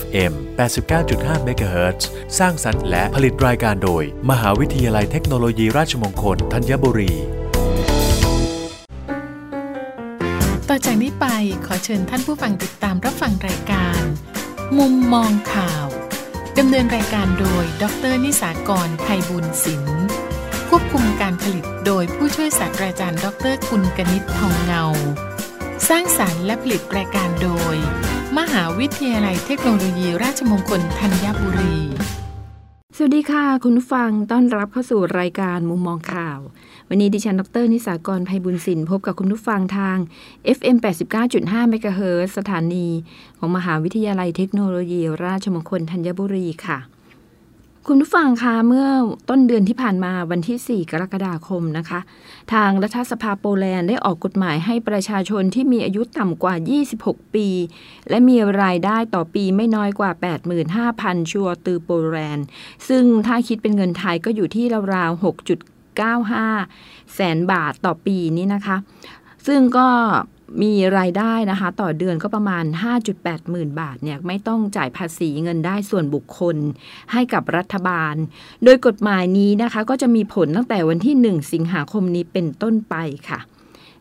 FM 89.5 MHz สร้างสรรค์และผลิตรายการโดย มหาวิทยาลัยเทคโนโลยีราชมงคลธัญบุรี ต่อจากนี้ไปขอเชิญท่านผู้ฟังติดตามรับฟังรายการ มุมมองข่าวดำเนินรายการโดย ดรนิสากรไพบุญศิลป์ควบคุมการผลิตโดยผู้ช่วยศาสตราจารย์ ดรกุลกนิษฐ์ทองเงา สร้างสารรค์และผลิตรายการโดย มหาวิทยาลัยเทคโนโลยีราชมงคลธัญบุรี สวัสดีค่ะ คุณผู้ฟังต้อนรับเข้าสู่รายการมุมมองข่าว วันนี้ดิฉันดร นิสากรภัยบุญสินพบกับคุณผู้ฟังทาง FM 89.5 MHz สถานี ของมหาวิทยาลัยเทคโนโลยีราชมงคลธัญบุรีค่ะ คุณผู้ฟังคะเมื่อต้นเดือนที่ผ่านมาวันที่ 4 กรกฎาคมนะคะ ทางรัฐสภาโปแลนด์ได้ออกกฎหมายให้ประชาชนที่มีอายุต่ำกว่า 26 ปี และมีรายได้ต่อปีไม่น้อยกว่า 85,000 ชัวตือโปแลนด์ ซึ่งถ้าคิดเป็นเงินไทยก็อยู่ที่ราวๆ 6.95 แสนบาทต่อปีนี้นะคะ ซึ่งก็ มีรายได้นะคะ ต่อเดือนก็ประมาณ 5.8 หมื่นบาทเนี่ยไม่ต้องจ่ายภาษีเงินได้ส่วนบุคคลให้กับรัฐบาล โดยกฎหมายนี้นะคะก็จะมีผลตั้งแต่วันที่ 1 สิงหาคมนี้เป็นต้นไปค่ะ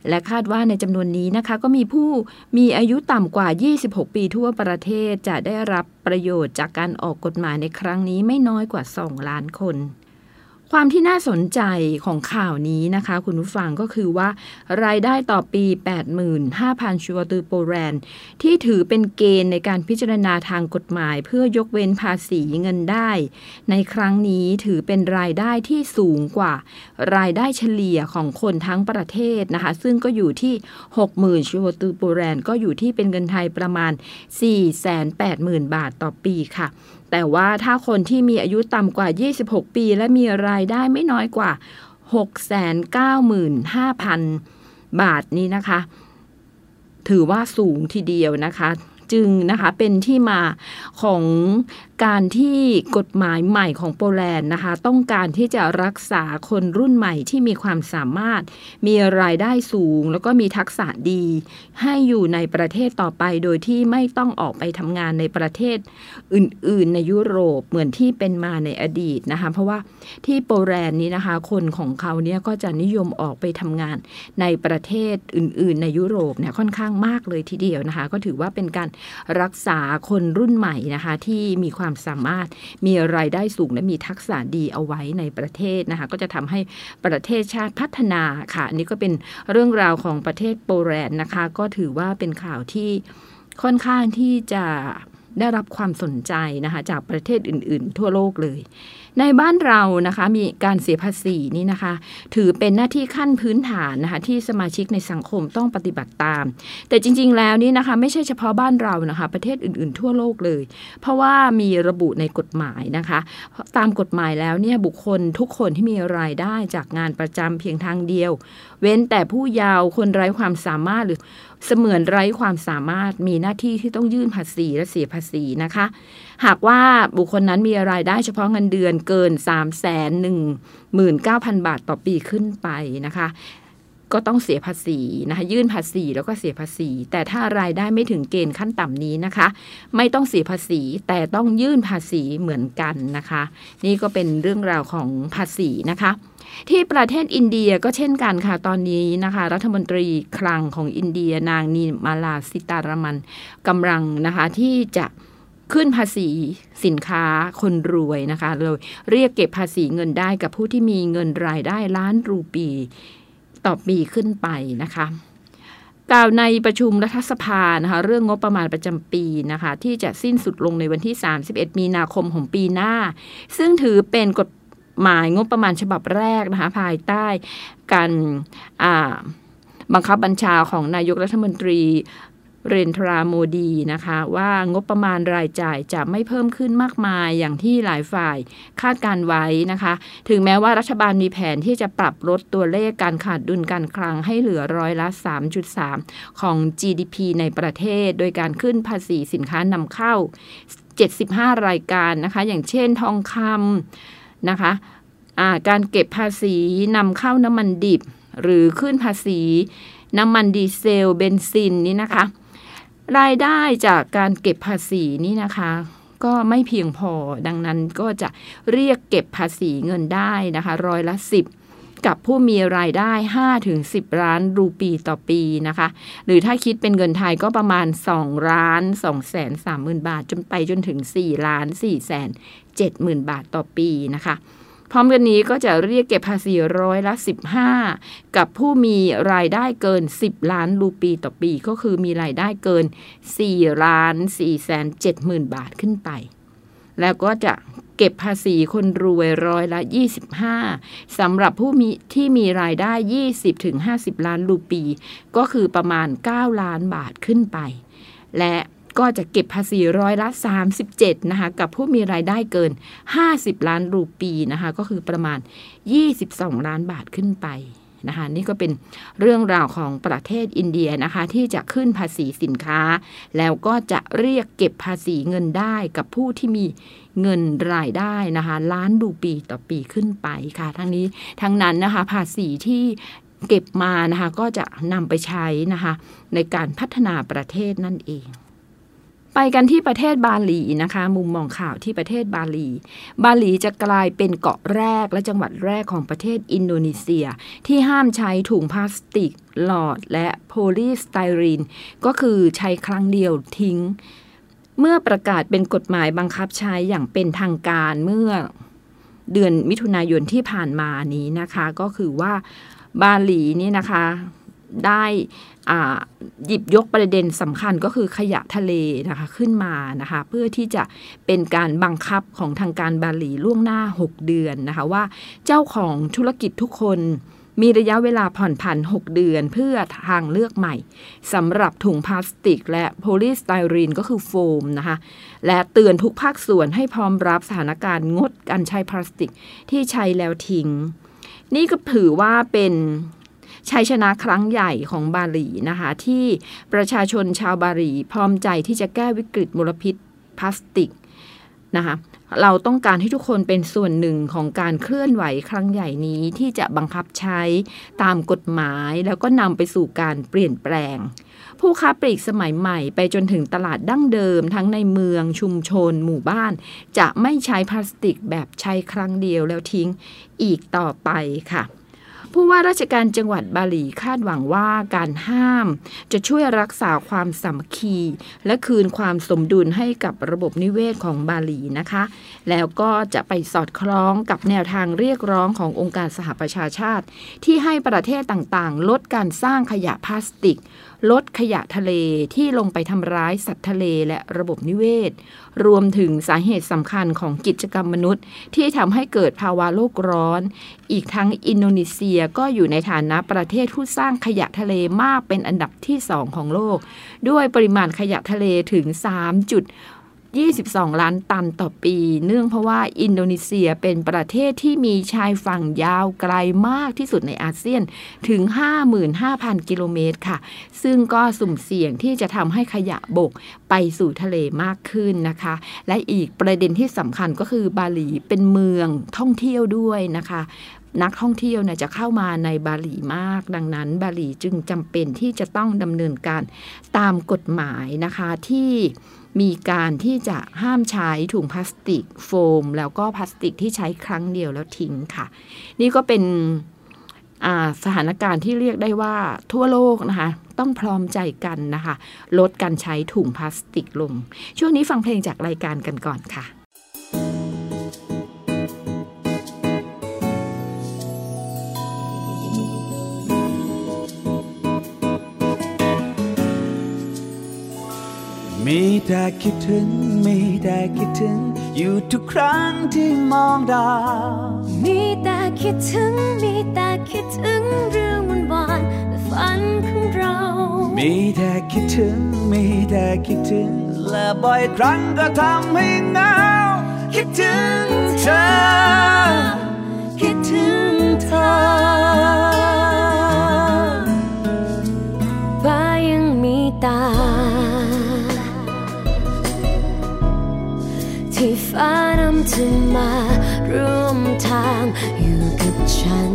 และคาดว่าในจำนวนนี้นะคะ ก็มีผู้มีอายุต่ำกว่า 26 ปีทั่วประเทศจะได้รับประโยชน์จากการออกกฎหมายในครั้งนี้ไม่น้อยกว่า 2 ล้านคน ความที่น่าสนใจของข่าวนี้นะคะ คุณผู้ฟังก็คือว่ารายได้ต่อปี 85,000 ชัวตือโปแลนด์ ที่ถือเป็นเกณฑ์ในการพิจารณาทางกฎหมาย เพื่อยกเว้นภาษีเงินได้ ในครั้งนี้ถือเป็นรายได้ที่สูงกว่า รายได้เฉลี่ยของคนทั้งประเทศนะคะ ซึ่งก็อยู่ที่ 60,000 ชัวตือโปแลนด์ ก็อยู่ที่เป็นเงินไทยประมาณ 480,000 บาทต่อปีค่ะ แต่ว่าถ้าคนที่มีอายุต่ำกว่า 26 ปี และมีรายได้ไม่น้อยกว่า 695,000 บาทนี้นะคะ ถือว่าสูงทีเดียวนะคะ จึงนะคะเป็นที่มาของการที่กฎหมายใหม่ของโปแลนด์นะคะ ต้องการที่จะรักษาคนรุ่นใหม่ที่มีความสามารถ มีรายได้สูง แล้วก็มีทักษะดี ให้อยู่ในประเทศต่อไปโดยที่ไม่ต้องออกไปทำงานในประเทศอื่น ๆ ในยุโรปเหมือนที่เป็นมาในอดีตนะคะ เพราะว่าที่โปแลนด์นี้นะคะ คนของเขาเนี่ยก็จะนิยมออกไปทำงานในประเทศอื่น ๆ ในยุโรปเนี่ยค่อนข้างมากเลยทีเดียวนะคะ ก็ถือว่าเป็นการรักษาคนรุ่นใหม่นะคะที่มีความสามารถมีรายได้สูงและมีทักษะดีเอาไว้ในประเทศนะคะก็จะทำให้ประเทศชาติพัฒนาค่ะอันนี้ก็เป็นเรื่องราวของประเทศโปแลนด์นะคะ ก็ถือว่าเป็นข่าวที่ค่อนข้างที่จะ ได้รับความสนใจนะคะจากประเทศอื่น ๆ ทั่วโลกเลย ในบ้านเรานะคะมีการเสียภาษีนี่นะคะ ถือเป็นหน้าที่ขั้นพื้นฐานนะคะที่สมาชิกในสังคมต้องปฏิบัติตาม แต่จริง ๆ แล้วนี่นะคะไม่ใช่เฉพาะบ้านเรานะคะประเทศอื่น ๆ ทั่วโลกเลย เพราะว่ามีระบุในกฎหมายนะคะ ตามกฎหมายแล้วเนี่ยบุคคลทุกคนที่มีรายได้จากงานประจำเพียงทางเดียว เว้นแต่ผู้ยาวคนไร้ความสามารถหรือเสมือนไร้ความสามารถมีหน้าที่ที่ต้องยื่นภาษีและเสียภาษีนะคะ หากว่าบุคคลนั้นมีรายได้เฉพาะเงินเดือนเกิน 3 1 9 0 0 0 บาทต่อปีขึ้นไปนะคะ ก็ต้องเสียภาษีนะคะยื่นภาษีแล้วก็เสียภาษี แต่ถ้ารายได้ไม่ถึงเกณฑ์ขั้นต่ำนี้นะคะ ไม่ต้องเสียภาษีแต่ต้องยื่นภาษีเหมือนกันนะคะ นี่ก็เป็นเรื่องราวของภาษีนะคะ ที่ประเทศอินเดียก็เช่นกันค่ะตอนนี้นะคะ รัฐมนตรีคลังของอินเดียนางนีมาลาสิตารมันกำลังนะคะที่จะขึ้นภาษีสินค้าคนรวยนะคะเลยเรียกเก็บภาษีเงินได้กับผู้ที่มีเงินรายได้ล้านรูปี ต่อปีขึ้นไปนะคะกล่าวในประชุมรัฐสภานะคะเรื่องงบประมาณประจำปีนะคะที่จะสิ้นสุดลงในวันที่ 31 มีนาคมของปีหน้า ซึ่งถือเป็นกฎหมายงบประมาณฉบับแรกนะคะภายใต้การบังคับบัญชาของนายกรัฐมนตรี เรนทราโมดีนะคะ ว่างบประมาณรายจ่ายจะไม่เพิ่มขึ้นมากมายอย่างที่หลายฝ่ายคาดการไว้นะคะ ถึงแม้ว่ารัฐบาลมีแผนที่จะปรับลดตัวเลขการขาดดุลการคลังให้เหลือร้อยละ 3.3 ของ GDP ในประเทศ โดยการขึ้นภาษีสินค้านำเข้า 75 รายการนะคะ อย่างเช่นทองคำนะคะะการเก็บภาษีนำเข้าน้ำมันดิบ หรือขึ้นภาษีน้ำมันดีเซล เบนซินนี่นะคะ รายได้จากการเก็บภาษีนี่นะคะ ก็ไม่เพียงพอดังนั้นก็จะเรียกเก็บภาษีเงินได้นะคะร้อยละ 10 กับผู้มีรายได้5ถึง10 ล้านรูปีต่อปีนะคะ หรือถ้าคิดเป็นเงินไทยก็ประมาณ 2 ล้าน2แสน3หมื่นบาท จนไปจนถึง 4 ล้าน4แสน7หมื่นบาทต่อปีนะคะ พร้อมกันนี้ก็จะเรียกเก็บภาษีร้อยละ 15 กับผู้มีรายได้เกิน 10 ล้านรูปีต่อปี ก็คือมีรายได้เกิน 4 ล้าน4แสน7หมื่นบาทขึ้นไป แล้วก็จะเก็บภาษีคนรวยร้อยละ 25สำหรับผู้มีที่มีรายได้ 20-50 ล้านรูปี ก็คือประมาณ 9 ล้านบาทขึ้นไป และ ก็จะเก็บภาษีร้อยละ 37 นะคะ กับผู้มีรายได้เกิน 50 ล้านรูปีนะคะ ก็คือประมาณ 22 ล้านบาทขึ้นไปนะคะ นี่ก็เป็นเรื่องราวของประเทศอินเดียนะคะ ที่จะขึ้นภาษีสินค้า แล้วก็จะเรียกเก็บภาษีเงินได้กับผู้ที่มีเงินรายได้นะคะ ล้านรูปีต่อปีขึ้นไปค่ะ ทั้งนี้ทั้งนั้นนะคะ ภาษีที่เก็บมานะคะ ก็จะนำไปใช้นะคะ ในการพัฒนาประเทศนั่นเอง ไปกันที่ประเทศบาหลีนะคะ มุมมองข่าวที่ประเทศบาหลี บาหลีจะกลายเป็นเกาะแรกและจังหวัดแรกของประเทศอินโดนีเซีย ที่ห้ามใช้ถุงพลาสติก หลอดและโพลีสไตรีน ก็คือใช้ครั้งเดียวทิ้ง เมื่อประกาศเป็นกฎหมายบังคับใช้อย่างเป็นทางการเมื่อเดือนมิถุนายนที่ผ่านมานี้นะคะ ก็คือว่าบาหลีนี่นะคะ ได้หยิบยกประเด็นสำคัญก็คือขยะทะเลนะคะขึ้นมานะคะเพื่อที่จะเป็นการบังคับของทางการบาหลีล่วงหน้า 6 เดือนนะคะว่าเจ้าของธุรกิจทุกคนมีระยะเวลาผ่อนผัน 6 เดือนเพื่อทางเลือกใหม่สำหรับถุงพลาสติก และโพลีสไตรีนก็คือโฟมนะคะ และเตือนทุกภาคส่วนให้พร้อมรับสถานการณ์งดการใช้พลาสติกที่ใช้แล้วทิ้ง นี่ก็ถือว่าเป็น ชัยชนะครั้งใหญ่ของบาหลีนะคะที่ประชาชนชาวบาหลีพร้อมใจที่จะแก้วิกฤตมลพิษพลาสติกนะคะเราต้องการให้ทุกคนเป็นส่วนหนึ่งของการเคลื่อนไหวครั้งใหญ่นี้ที่จะบังคับใช้ตามกฎหมายแล้วก็นำไปสู่การเปลี่ยนแปลง ผู้ค้าปลีกสมัยใหม่ไปจนถึงตลาดดั้งเดิม ทั้งในเมืองชุมชน หมู่บ้าน จะไม่ใช้พลาสติกแบบใช้ครั้งเดียวแล้วทิ้งอีกต่อไปค่ะ ผู้ว่าราชการจังหวัดบาหลีคาดหวังว่าการห้าม จะช่วยรักษาความสามัคคี และคืนความสมดุลให้กับระบบนิเวศของบาหลีนะคะ แล้วก็จะไปสอดคล้องกับแนวทางเรียกร้องขององค์การสหประชาชาติ ที่ให้ประเทศต่างๆ ลดการสร้างขยะพลาสติก ลดขยะทะเลที่ลงไปทำร้ายสัตว์ทะเลและระบบนิเวศ รวมถึงสาเหตุสำคัญของกิจกรรมมนุษย์ ที่ทำให้เกิดภาวะโลกร้อน อีกทั้งอินโดนีเซียก็อยู่ในฐานะประเทศผู้สร้างขยะทะเลมากเป็นอันดับที่สองของโลก ด้วยปริมาณขยะทะเลถึง 3 จุด 22 ล้านตันต่อปี เนื่องเพราะว่าอินโดนีเซียเป็นประเทศที่มีชายฝั่งยาวไกลมากที่สุดในอาเซียนถึง 55,000 กิโลเมตรค่ะ ซึ่งก็สุ่มเสี่ยงที่จะทำให้ขยะบกไปสู่ทะเลมากขึ้นนะคะ และอีกประเด็นที่สำคัญก็คือบาหลีเป็นเมืองท่องเที่ยวด้วยนะคะนักท่องเที่ยวเนี่ยจะเข้ามาในบาหลีมาก ดังนั้น บาหลีจึงจำเป็นที่จะต้องดำเนินการตามกฎหมายนะคะที่ มีการที่จะห้ามใช้ถุงพลาสติกโฟม แล้วก็พลาสติกที่ใช้ครั้งเดียวแล้วทิ้งค่ะ นี่ก็เป็นสถานการณ์ที่เรียกได้ว่าทั่วโลกนะคะ ต้องพร้อมใจกันนะคะ ลดการใช้ถุงพลาสติกลง ช่วงนี้ฟังเพลงจากรายการกันก่อนค่ะ มีแต่คิดถึง มีแต่คิดถึง อยู่ทุกครั้งที่มองดาว มีแต่คิดถึง มีแต่คิดถึงเรื่องวันวานและฝันของเรา มีแต่คิดถึง มีแต่คิดถึง และบ่อยครั้งก็ทำให้เหงา คิดถึงเธอ คิดถึงเธอ ฟ้านำเธอมาร่วมทางอยู่กับฉัน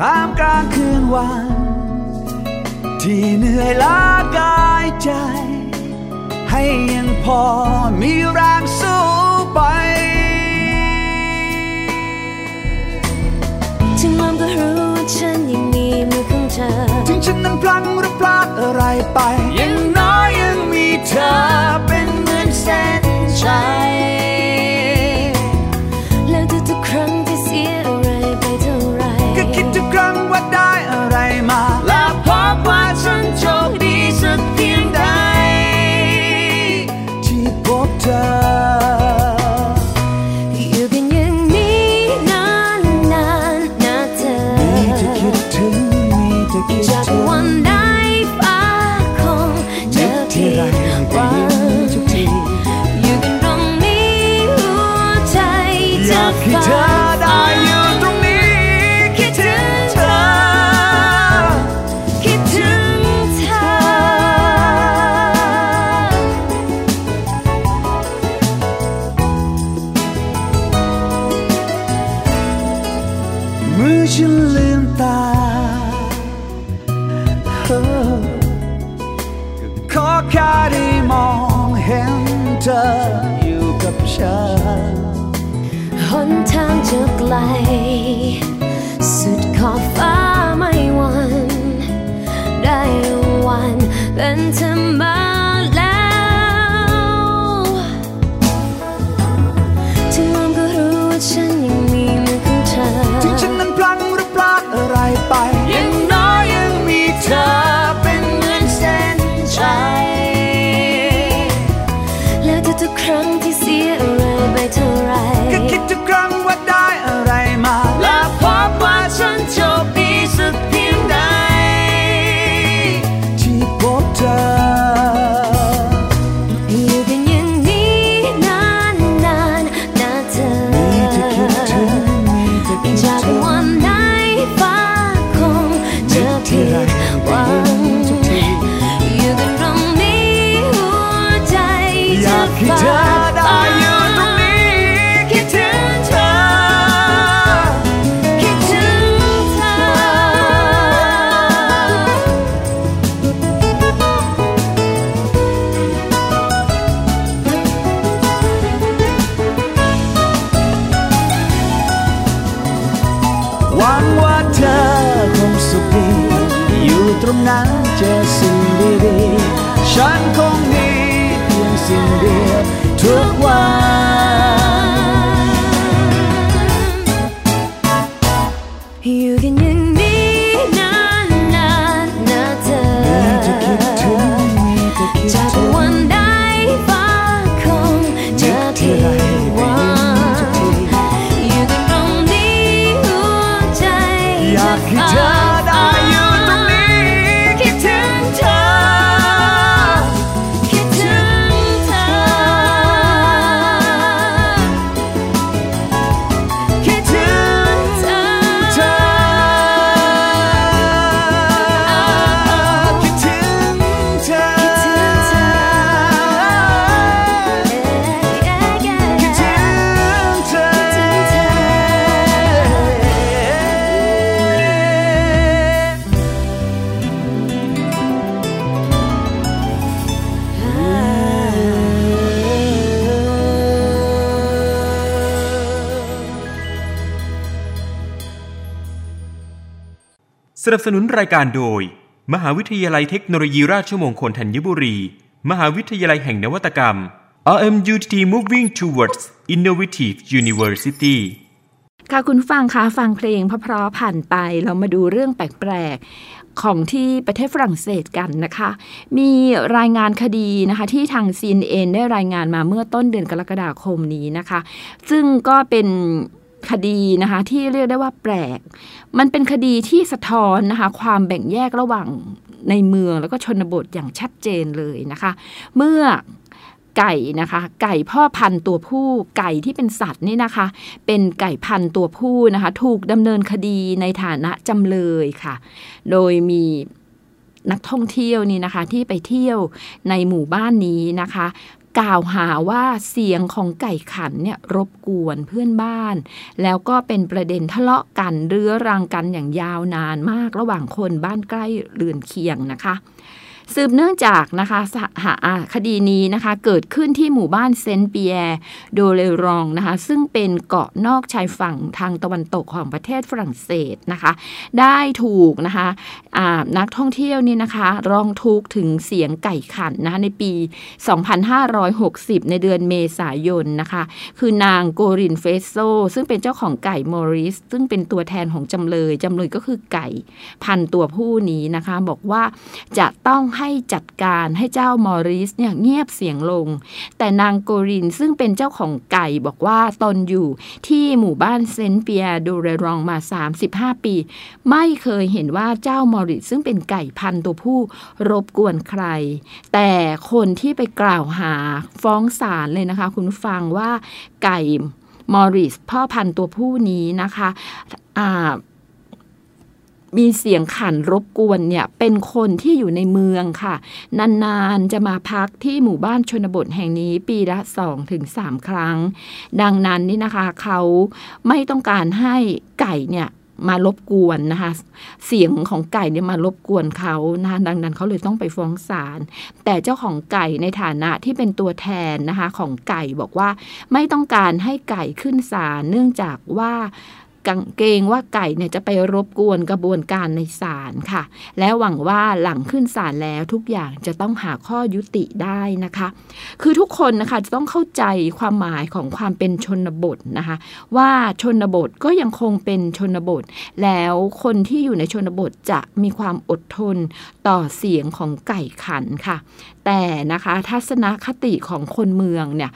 ท่ามกลางคืนวันทที่เหนื่อยล้ากายใจ ให้ยังพอมีแรงสู้ไป ถึงลมก็รู้ว่าฉันยังมีมือของเธอ ถึงฉันนั้นพลั้งหรือพลาดอะไรไป ยังน้อยยังมีเธอ ฉันลืมตาก็ขอแค่ได้มองเห็นเธออยู่กับฉันหนทางจะไกล สนับสนุนรายการโดย มหาวิทยาลัยเทคโนโลยีราชมงคลธัญบุรี มหาวิทยาลัยแห่งนวัตกรรม RMUTT Moving Towards Innovative University ค่ะคุณฟังคะฟังเพลงเพราะๆผ่านไปเรามาดูเรื่องแปลกๆ ของที่ประเทศฝรั่งเศสกันนะคะ มีรายงานคดีนะคะที่ทาง CNN ได้รายงานมาเมื่อต้นเดือนกรกฎาคมนี้นะคะ ซึ่งก็เป็น คดีนะคะที่เรียกได้ว่าแปลก มันเป็นคดีที่สะท้อนนะคะความแบ่งแยกระหว่างในเมืองแล้วก็ชนบทอย่างชัดเจนเลยนะคะ เมื่อไก่นะคะ ไก่พ่อพันธุ์ตัวผู้ไก่ที่เป็นสัตว์นี่นะคะ เป็นไก่พันธุ์ตัวผู้นะคะ ถูกดำเนินคดีในฐานะจำเลยค่ะ โดยมีนักท่องเที่ยวนี่นะคะที่ไปเที่ยวในหมู่บ้านนี้นะคะ กล่าวหาว่าเสียงของไก่ขันเนี่ยรบกวนเพื่อนบ้าน แล้วก็เป็นประเด็นทะเลาะกันเรื้อรังกันอย่างยาวนานมากระหว่างคนบ้านใกล้เรือนเคียงนะคะ สืบเนื่องจากนะคะหาคดีนี้นะคะ เกิดขึ้นที่หมู่บ้านเซนต์เปียร์โดเลรองนะคะ ซึ่งเป็นเกาะนอกชายฝั่งทางตะวันตกของประเทศฝรั่งเศสนะคะ ได้ถูกนะคะนักท่องเที่ยวนี่นะคะ ร้องทุกข์ถึงเสียงไก่ขันนะคะในปี 2560 ในเดือนเมษายนนะคะ คือนางโกรินเฟสโซ ซึ่งเป็นเจ้าของไก่มอริส ซึ่งเป็นตัวแทนของจำเลยจำเลยก็คือไก่พันตัวผู้นี้นะคะ บอกว่าจะต้องให้จัดการให้เจ้ามอริสเนี่ยเงียบเสียงลง แต่นางโกรินซึ่งเป็นเจ้าของไก่บอกว่าตนอยู่ที่หมู่บ้านเซนเปียดูเรรองมา 35 ปี ไม่เคยเห็นว่าเจ้ามอริสซึ่งเป็นไก่พันตัวผู้รบกวนใคร แต่คนที่ไปกล่าวหาฟ้องศาลเลยนะคะ คุณฟังว่าไก่มอริสพ่อพันตัวผู้นี้นะคะอ่า มีเสียงขันรบกวนเนี่ยเป็นคนที่อยู่ในเมืองค่ะ นานๆจะมาพักที่หมู่บ้านชนบทแห่งนี้ปีละ 2-3ถึงครั้ง ดังนั้นนี่นะคะเขาไม่ต้องการให้ไก่เนี่ยมารบกวนนะคะ เสียงของไก่เนี่ยมารบกวนเขานะคะดังนั้นเขาเลยต้องไปฟ้องศาลแต่เจ้าของไก่ในฐานะที่เป็นตัวแทนนะคะของไก่บอกว่าไม่ต้องการให้ไก่ขึ้นศาลเนื่องจากว่า กังเกงว่าไก่เนี่ยจะไปรบกวนกระบวนการในศาลค่ะ และหวังว่าหลังขึ้นศาลแล้วทุกอย่างจะต้องหาข้อยุติได้นะคะ คือทุกคนนะคะจะต้องเข้าใจความหมายของความเป็นชนบทนะคะ ว่าชนบทก็ยังคงเป็นชนบท แล้วคนที่อยู่ในชนบทจะมีความอดทนต่อเสียงของไก่ขันค่ะ แต่นะคะทัศนคติของคนเมืองเนี่ย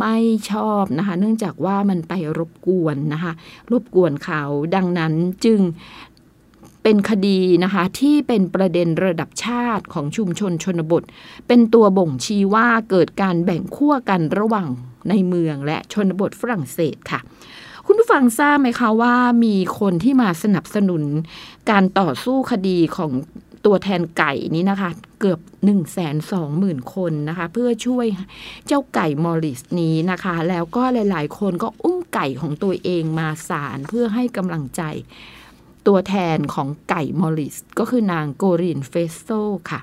ไม่ชอบนะคะ เนื่องจากว่ามันไปรบกวนนะคะ รบกวนเขาดังนั้นจึงเป็นคดีนะคะที่เป็นประเด็นระดับชาติของชุมชนชนบท เป็นตัวบ่งชี้ว่าเกิดการแบ่งขั้วกันระหว่างในเมืองและชนบทฝรั่งเศสค่ะ คุณผู้ฟังทราบไหมคะว่ามีคนที่มาสนับสนุนการต่อสู้คดีของ ตัวแทนไก่นี้นะคะ เกือบ1นึ่งแสนสองหมื่นคนนะคะ เพื่อช่วยเจ้าไก่มอริสนี้นะคะ แล้วก็หลาย ๆ คนก็อุ้มไก่ของตัวเองมาศาลเพื่อให้กำลังใจตัวแทนของไก่มอริส ก็คือนางโกรินเฟสโซค่ะ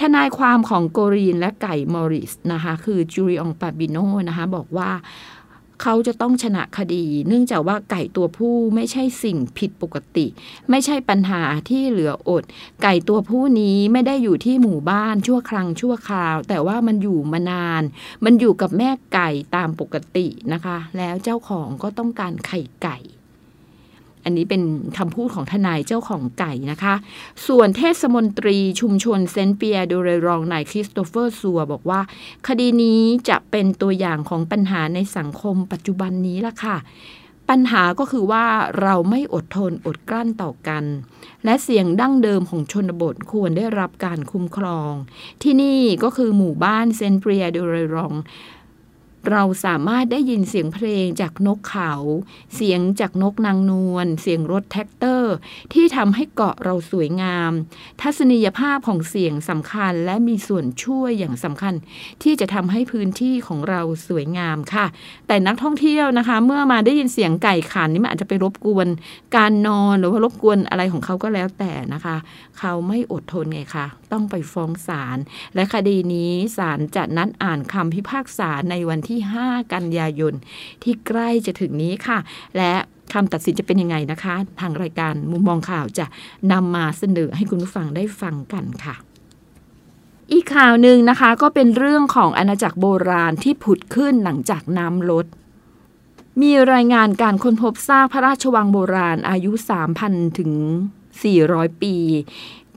ทนายความของโกรีนและไก่มอริสนะคะคือจูริองปาบิโนนะคะบอกว่า เขาจะต้องชนะคดี เนื่องจากว่าไก่ตัวผู้ไม่ใช่สิ่งผิดปกติ ไม่ใช่ปัญหาที่เหลืออด ไก่ตัวผู้นี้ไม่ได้อยู่ที่หมู่บ้านชั่วครั้งชั่วคราว แต่ว่ามันอยู่มานาน มันอยู่กับแม่ไก่ตามปกตินะคะ แล้วเจ้าของก็ต้องการไข่ไก่ อันนี้เป็นคำพูดของทนายเจ้าของไก่นะคะ ส่วนเทศมนตรีชุมชนเซนเปียร์โดเรรองนายคริสโตเฟอร์ซัวบอกว่า คดีนี้จะเป็นตัวอย่างของปัญหาในสังคมปัจจุบันนี้ละค่ะปัญหาก็คือว่าเราไม่อดทนอดกลั้นต่อกัน และเสียงดั้งเดิมของชนบทควรได้รับการคุ้มครอง ที่นี่ก็คือหมู่บ้านเซนเปียร์โดเรรอง เราสามารถได้ยินเสียงเพลงจากนกเขา เสียงจากนกนางนวล เสียงรถแท็กเตอร์ ที่ทำให้เกาะเราสวยงาม ทัศนียภาพของเสียงสำคัญและมีส่วนช่วยอย่างสำคัญ ที่จะทำให้พื้นที่ของเราสวยงามค่ะ แต่นักท่องเที่ยวนะคะ เมื่อมาได้ยินเสียงไก่ขันนี่มันอาจจะไปรบกวน การนอนหรือว่ารบกวนอะไรของเขาก็แล้วแต่นะคะ เขาไม่อดทนไงคะ ต้องไปฟ้องศาลและคดีนี้ศาลจะนัดอ่านคำพิพากษาในวันที่ 5 กันยายน ที่ใกล้จะถึงนี้ค่ะ และคำตัดสินจะเป็นยังไงนะคะ ทางรายการมุมมองข่าวจะนำมาเสนอให้คุณผู้ฟังได้ฟังกันค่ะอีกข่าวหนึ่งนะคะก็เป็นเรื่องของอาณาจักรโบราณที่ผุดขึ้นหลังจากน้ำลด มีรายงานการค้นพบซากพระราชวังโบราณอายุ 3,000 ถึง 400 ปี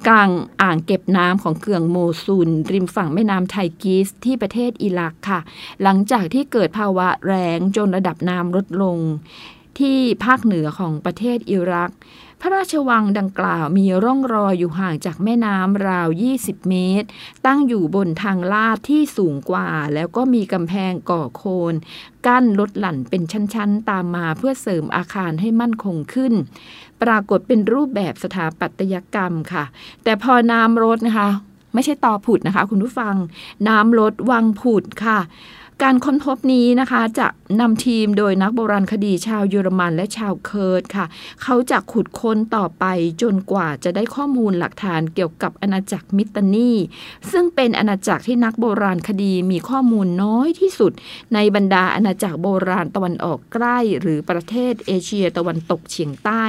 กลางอ่างเก็บน้ำของเกืองโมซุนริมฝั่งแม่น้ำไทกิสที่ประเทศอิรักค่ะ หลังจากที่เกิดภาวะแรงจนระดับน้ำลดลง ที่ภาคเหนือของประเทศอิรัก พระราชวังดังกล่าวมีร่องรอยอยู่ห่างจากแม่น้ำราว 20 เมตร ตั้งอยู่บนทางลาดที่สูงกว่า แล้วก็มีกำแพงก่อโคน กั้นลดหลั่นเป็นชั้นๆ ตามมาเพื่อเสริมอาคารให้มั่นคงขึ้น ปรากฏเป็นรูปแบบสถาปัตยกรรมค่ะ แต่พอน้ำลดนะคะ ไม่ใช่ต่อผุดนะคะ คุณผู้ฟัง น้ำลดวังผุดค่ะการค้นพบนี้นะคะจะนำทีมโดยนักโบราณคดีชาวเยอรมันและชาวเคิร์ดค่ะ เขาจะขุดค้นต่อไปจนกว่าจะได้ข้อมูลหลักฐานเกี่ยวกับอาณาจักรมิตรนีซึ่งเป็นอาณาจักรที่นักโบราณคดีมีข้อมูลน้อยที่สุด ในบรรดาอาณาจักรโบราณตะวันออกใกล้ หรือประเทศเอเชียตะวันตกเฉียงใต้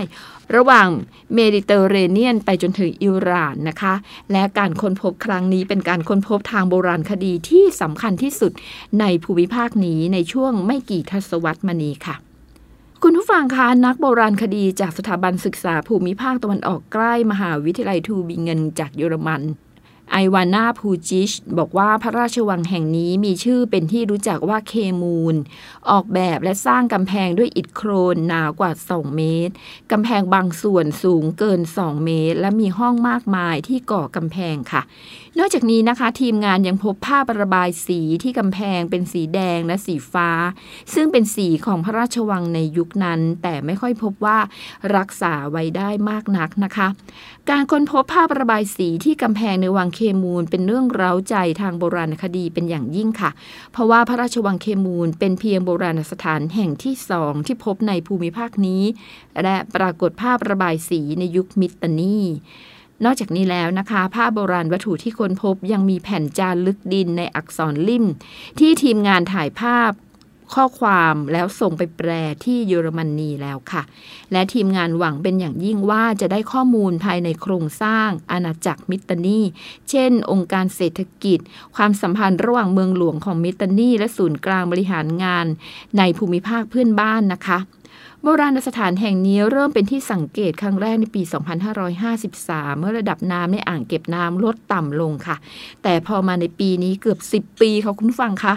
ระหว่างเมดิเตอร์เรเนียนไปจนถึงอิหร่านนะคะ และการค้นพบครั้งนี้เป็นการค้นพบทางโบราณคดีที่สำคัญที่สุดในภูมิภาคนี้ในช่วงไม่กี่ทศวรรษมานี้ค่ะคุณผู้ฟังคะนักโบราณคดีจากสถาบันศึกษาภูมิภาคตะวันออกใกล้มหาวิทยาลัยทูบิงเงินจากเยอรมัน ไอวาน่าพูจิช บอกว่าพระราชวังแห่งนี้มีชื่อเป็นที่รู้จักว่าเคมูล ออกแบบและสร้างกำแพงด้วยอิฐโครนหนากว่า 2 เมตร กำแพงบางส่วนสูงเกิน 2 เมตร และมีห้องมากมายที่ก่อกำแพงค่ะ นอกจากนี้นะคะ ทีมงานยังพบภาพระบายสีที่กำแพงเป็นสีแดงและสีฟ้า ซึ่งเป็นสีของพระราชวังในยุคนั้น แต่ไม่ค่อยพบว่ารักษาไว้ได้มากนักนะคะ การค้นพบภาพระบายสีที่กำแพงในวังเคมูล เป็นเรื่องเร้าใจทางโบราณคดีเป็นอย่างยิ่งค่ะ เพราะว่าพระราชวังเคมูล เป็นเพียงโบราณสถานแห่งที่สองที่พบในภูมิภาคนี้ และปรากฏภาพระบายสีในยุคมิตรนีนอกจากนี้แล้วนะคะ ภาพโบราณวัตถุที่ค้นพบยังมีแผ่นจารึกดินในอักษรลิ่ม ที่ทีมงานถ่ายภาพ ข้อความแล้วส่งไปแปลที่เยอรมนนีแล้วค่ะ และทีมงานหวังเป็นอย่างยิ่งว่าจะได้ข้อมูลภายในโครงสร้างอาณาจักรมิตรนีเช่น องค์การเศรษฐกิจ ความสัมพันธ์ระหว่างเมืองหลวงของมิตรนีและศูนย์กลางบริหารงาน ในภูมิภาคเพื่อนบ้านนะคะ โบราณสถานแห่งนี้เริ่มเป็นที่สังเกตครั้งแรกในปี 2553 เมื่อระดับน้ำในอ่างเก็บน้ำลดต่ำลงค่ะ แต่พอมาในปีนี้เกือบ 10 ปีค่ะคุณผู้ฟังคะ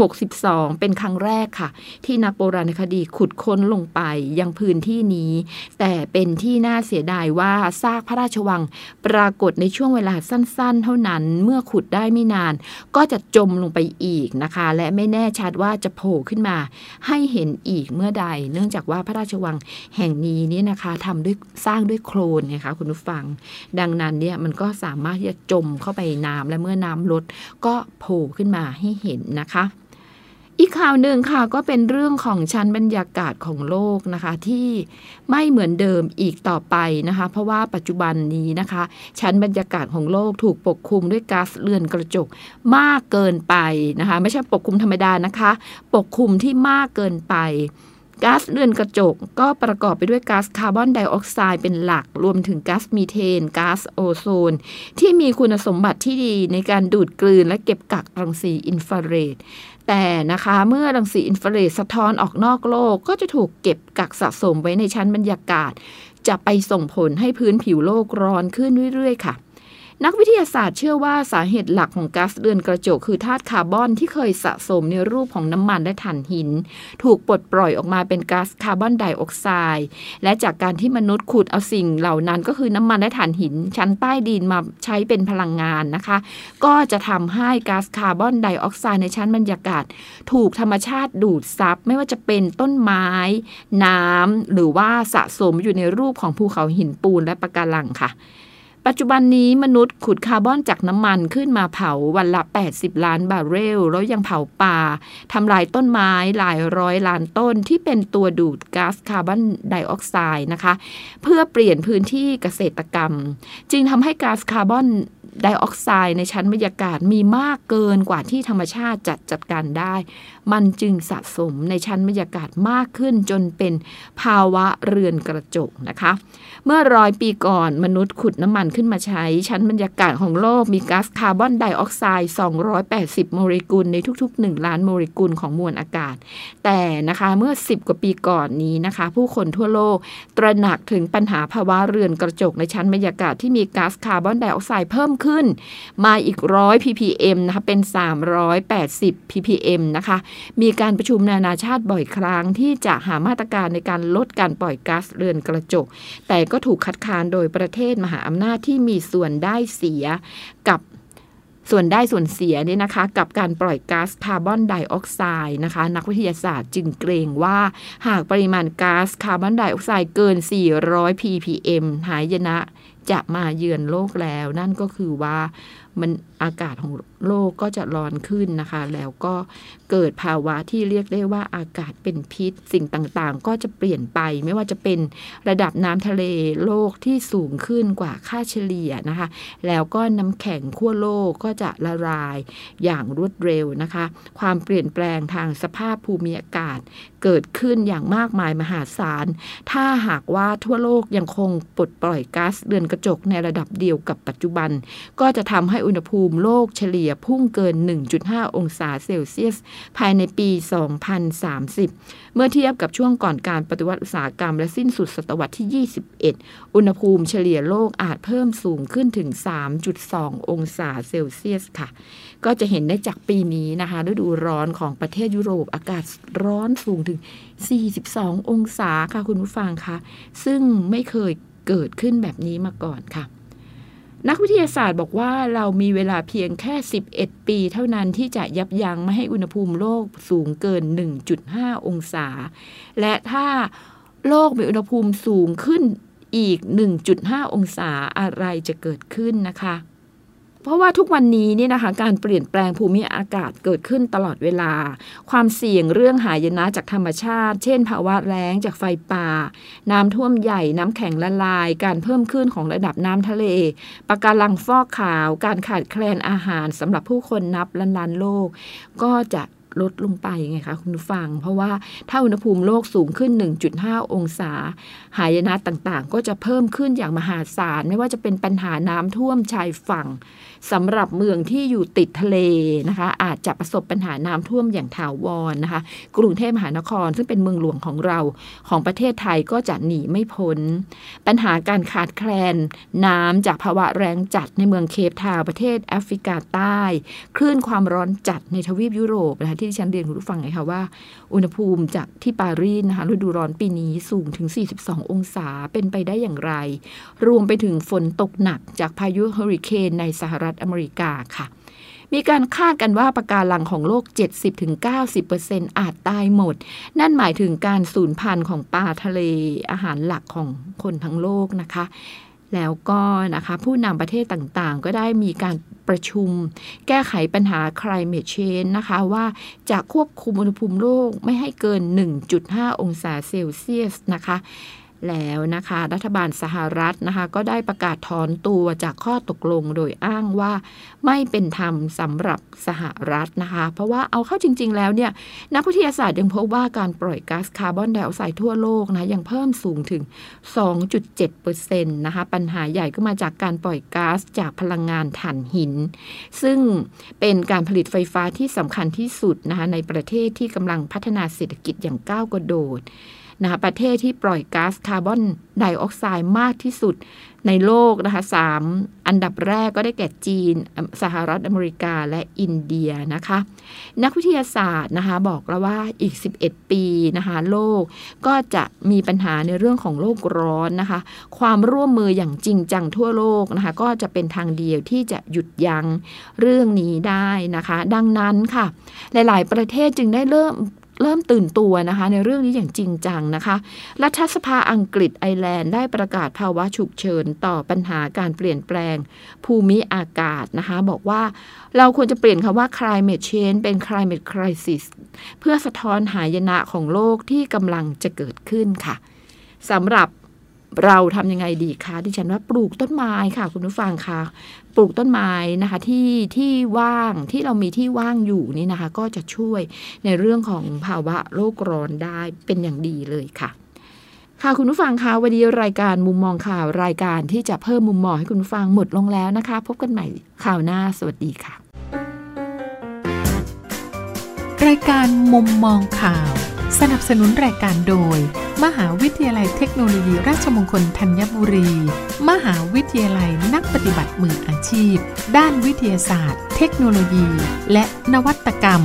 2562 เป็นครั้งแรกค่ะ ที่นักโบราณคดีขุดค้นลงไปยังพื้นที่นี้ แต่เป็นที่น่าเสียดายว่าซากพระราชวัง ปรากฏในช่วงเวลาสั้น ๆ เท่านั้นเมื่อขุดได้ไม่นาน ก็จะจมลงไปอีกนะคะ และไม่แน่ชัดว่าจะโผล่ขึ้นมาให้เห็นอีกเมื่อใด เนื่องจากว่าพระราชวังแห่งนี้เนี่ยนะคะทำด้วยสร้างด้วยโคลนไงคะคุณผู้ฟัง ดังนั้นเนี่ยมันก็สามารถที่จะจมเข้าไปน้ำและเมื่อน้ำลดก็โผล่ขึ้นมาให้เห็นนะคะ อีกข่าวหนึ่งค่ะก็เป็นเรื่องของชั้นบรรยากาศของโลกนะคะ ที่ไม่เหมือนเดิมอีกต่อไปนะคะ เพราะว่าปัจจุบันนี้นะคะ ชั้นบรรยากาศของโลกถูกปกคลุมด้วยก๊าซเรือนกระจกมากเกินไปนะคะ ไม่ใช่ปกคลุมธรรมดานะคะ ปกคลุมที่มากเกินไปก๊าซเรือนกระจกก็ประกอบไปด้วยก๊าซคาร์บอนไดออกไซด์เป็นหลัก รวมถึงก๊าซมีเทนก๊าซโอโซน ที่มีคุณสมบัติที่ดีในการดูดกลืนและเก็บกักรังสีอินฟราเรด แต่นะคะเมื่อรังสีอินฟราเรดสะท้อนออกนอกโลกก็จะถูกเก็บกักสะสมไว้ในชั้นบรรยากาศ จะไปส่งผลให้พื้นผิวโลกร้อนขึ้นเรื่อยๆ ค่ะ นักวิทยาศาสตร์เชื่อว่าสาเหตุหลักของก๊าซเรือนกระจกคือธาตุคาร์บอนที่เคยสะสมในรูปของน้ำมันและถ่านหิน ถูกปลดปล่อยออกมาเป็นก๊าซคาร์บอนไดออกไซด์และจากการที่มนุษย์ขุดเอาสิ่งเหล่านั้นก็คือน้ำมันและถ่านหิน ชั้นใต้ดินมาใช้เป็นพลังงานนะคะ ก็จะทำให้ก๊าซคาร์บอนไดออกไซด์ในชั้นบรรยากาศ ถูกธรรมชาติดูดซับไม่ว่าจะเป็นต้นไม้ น้ำหรือว่าสะสมอยู่ในรูปของภูเขาหินปูนและปะการังค่ะ ปัจจุบันนี้มนุษย์ขุดคาร์บอนจากน้ำมันขึ้นมาเผาวันละ 80 ล้านบาร์เรล แล้วยังเผาป่าทำลายต้นไม้หลายร้อยล้านต้นที่เป็นตัวดูดก๊าซคาร์บอนไดออกไซด์นะคะ เพื่อเปลี่ยนพื้นที่เกษตรกรรม จึงทำให้ก๊าซคาร์บอน ไดออกไซด์ในชั้นบรรยากาศมีมากเกินกว่าที่ธรรมชาติจัดจัดการได้ มันจึงสะสมในชั้นบรรยากาศมากขึ้นจนเป็นภาวะเรือนกระจกนะคะ เมื่อร้อยปีก่อนมนุษย์ขุดน้ำมันขึ้นมาใช้ ชั้นบรรยากาศของโลกมีก๊าซคาร์บอนไดออกไซด์ 280 โมเลกุลในทุกๆ 1 ล้านโมเลกุลของมวลอากาศ แต่นะคะเมื่อ 10 กว่าปีก่อนนี้นะคะ ผู้คนทั่วโลกตระหนักถึงปัญหาภาวะเรือนกระจกในชั้นบรรยากาศที่มีก๊าซคาร์บอนไดออกไซด์เพิ่มขึ้น มาอีกร้อย ppm นะคะเป็น 380 ppm นะคะ มีการประชุมนานาชาติบ่อยครั้งที่จะหามาตรการในการลดการปล่อยก๊าซเรือนกระจก แต่ก็ถูกคัดค้านโดยประเทศมหาอำนาจที่มีส่วนได้เสียกับส่วนได้ส่วนเสียเนี่ยนะคะ กับการปล่อยก๊าซคาร์บอนไดออกไซด์นะคะ นักวิทยาศาสตร์จึงเกรงว่าหากปริมาณก๊าซคาร์บอนไดออกไซด์เกิน 400 ppm หายนะ จะมาเยือนโลกแล้ว นั่นก็คือว่า มันอากาศของโลกก็จะร้อนขึ้นนะคะ แล้วก็เกิดภาวะที่เรียกได้ว่าอากาศเป็นพิษ สิ่งต่างๆ ก็จะเปลี่ยนไป ไม่ว่าจะเป็นระดับน้ำทะเลโลกที่สูงขึ้นกว่าค่าเฉลี่ยนะคะ แล้วก็น้ำแข็งขั้วโลกก็จะละลายอย่างรวดเร็วนะคะ ความเปลี่ยนแปลงทางสภาพภูมิอากาศ เกิดขึ้นอย่างมากมายมหาศาล ถ้าหากว่าทั่วโลกยังคงปลดปล่อยก๊าซเรือนกระจกในระดับเดียวกับปัจจุบัน ก็จะทำให้อุณหภูมิโลกเฉลี่ยพุ่งเกิน 1.5 องศาเซลเซียส ภายในปี 2030 เมื่อเทียบกับช่วงก่อนการปฏิวัติอุตสาหกรรมและสิ้นสุดศตวรรษที่ 21 อุณหภูมิเฉลี่ยโลกอาจเพิ่มสูงขึ้นถึง 3.2 องศาเซลเซียสค่ะ ก็จะเห็นได้จากปีนี้นะคะฤดูร้อนของประเทศยุโรปอากาศร้อนสูงถึง 42 องศาค่ะคุณผู้ฟังคะซึ่งไม่เคยเกิดขึ้นแบบนี้มาก่อนค่ะ นักวิทยาศาสตร์บอกว่าเรามีเวลาเพียงแค่ 11 ปีเท่านั้นที่จะยับยั้งไม่ให้อุณหภูมิโลกสูงเกิน 1.5 องศา และถ้าโลกมีอุณหภูมิสูงขึ้นอีก 1.5 องศาอะไรจะเกิดขึ้นนะคะ เพราะว่าทุกวันนี้นี่นะคะการเปลี่ยนแปลงภูมิอากาศเกิดขึ้นตลอดเวลา ความเสี่ยงเรื่องหายนะจากธรรมชาติ เช่น ภาวะแล้งจากไฟป่า น้ำท่วมใหญ่น้ำแข็งละลาย การเพิ่มขึ้นของระดับน้ำทะเล ปะการังฟอกขาว การขาดแคลนอาหารสำหรับผู้คนนับล้านล้านโลก ก็จะลดลงไปไงคะคุณผู้ฟัง เพราะว่าถ้าอุณหภูมิโลกสูงขึ้น 1.5 องศา หายนะต่างๆ ก็จะเพิ่มขึ้นอย่างมหาศาล ไม่ว่าจะเป็นปัญหาน้ำท่วมชายฝั่ง สำหรับเมืองที่อยู่ติดทะเลนะคะ อาจจะประสบปัญหาน้ำท่วมอย่างถาวรนะคะ กรุงเทพมหานครซึ่งเป็นเมืองหลวงของเราของประเทศไทยก็จะหนีไม่พ้น ปัญหาการขาดแคลน น้ำจากภาวะแรงจัดในเมืองเคปทาวประเทศแอฟริกาใต้คลื่นความร้อนจัดในทวีปยุโรปนะคะที่ฉันเรียนคุณผู้ฟังไงคะว่า อุณหภูมิจากที่ปารีสนะคะฤดูร้อนปีนี้สูงถึง 42 องศาเป็นไปได้อย่างไร รวมไปถึงฝนตกหนักจากพายุเฮอริเคนในสหรัฐอเมริกาค่ะ มีการคาดกันว่าปะการังของโลก 70-90%อาจตายหมด นั่นหมายถึงการสูญพันธุ์ของปลาทะเลอาหารหลักของคนทั้งโลกนะคะแล้วก็นะคะผู้นำประเทศต่างๆ ก็ได้มีการประชุม แก้ไขปัญหา climate change นะคะว่าจะควบคุมอุณหภูมิโลกไม่ให้เกิน 1.5 องศาเซลเซียสนะคะ แล้วนะคะ รัฐบาลสหรัฐนะคะ ก็ได้ประกาศถอนตัวจากข้อตกลงโดยอ้างว่า ไม่เป็นธรรมสำหรับสหรัฐนะคะ เพราะว่าเอาเข้าจริง ๆ แล้วเนี่ยนักวิทยาศาสตร์ยังพบว่าการปล่อยก๊าซคาร์บอนไดออกไซด์ทั่วโลกนะยังเพิ่มสูงถึง 2.7%นะคะ ปัญหาใหญ่ก็มาจากการปล่อยก๊าซจากพลังงานถ่านหิน ซึ่งเป็นการผลิตไฟฟ้าที่สำคัญที่สุดนะคะในประเทศที่กำลังพัฒนาเศรษฐกิจอย่างก้าวกระโดด นะคะประเทศที่ปล่อยก๊าซคาร์บอนไดออกไซด์มากที่สุดในโลกนะคะสามอันดับแรกก็ได้แก่จีน สหรัฐอเมริกาและอินเดียนะคะ นักวิทยาศาสตร์นะคะบอกแล้วว่าอีก 11 ปีนะคะโลกก็จะมีปัญหาในเรื่องของโลกร้อนนะคะ ความร่วมมืออย่างจริงจังทั่วโลกนะคะ ก็จะเป็นทางเดียวที่จะหยุดยั้งเรื่องนี้ได้นะคะ ดังนั้นค่ะ หลาย ๆ ประเทศจึงได้เริ่ม เริ่มตื่นตัวนะคะ ในเรื่องนี้อย่างจริงจังนะคะ รัฐสภาอังกฤษไอร์แลนด์ได้ประกาศภาวะฉุกเฉินต่อปัญหาการเปลี่ยนแปลงภูมิอากาศนะคะ บอกว่าเราควรจะเปลี่ยนคำว่า climate change เป็น climate crisis เพื่อสะท้อนหายนะของโลกที่กำลังจะเกิดขึ้นค่ะสำหรับ เราทำยังไงดีคะดิฉันว่าปลูกต้นไม้ค่ะคุณผู้ฟังคะปลูกต้นไม้นะคะที่ที่ว่างที่เรามีที่ว่างอยู่นี่นะคะ ก็จะช่วยในเรื่องของภาวะโลกร้อนได้เป็นอย่างดีเลยค่ะค่ะคุณผู้ฟังคะวันนี้รายการมุมมองข่าวรายการที่จะเพิ่มมุมมองให้คุณผู้ฟังหมดลงแล้วนะคะ พบกันใหม่ข่าวหน้าสวัสดีค่ะ รายการมุมมองข่าว สนับสนุนรายการโดย มหาวิทยาลัยเทคโนโลยีราชมงคลธัญบุรี มหาวิทยาลัยนักปฏิบัติมืออาชีพ ด้านวิทยาศาสตร์ เทคโนโลยี และนวัตกรรม